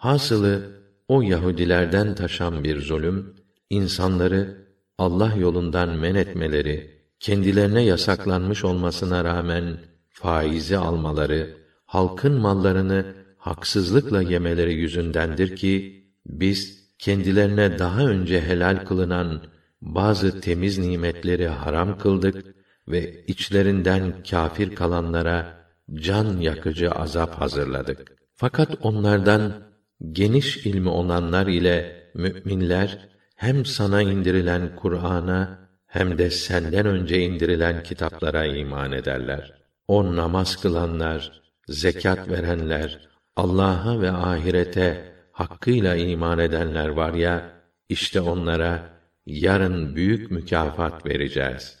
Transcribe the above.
Hasılı o Yahudilerden taşan bir zulüm insanları Allah yolundan men etmeleri, kendilerine yasaklanmış olmasına rağmen faizi almaları, halkın mallarını haksızlıkla yemeleri yüzündendir ki biz kendilerine daha önce helal kılınan bazı temiz nimetleri haram kıldık ve içlerinden kâfir kalanlara can yakıcı azap hazırladık. Fakat onlardan geniş ilmi olanlar ile müminler hem sana indirilen Kur'an'a hem de senden önce indirilen kitaplara iman ederler. O namaz kılanlar, zekat verenler, Allah'a ve ahirete hakkıyla iman edenler var ya, işte onlara yarın büyük mükafat vereceğiz.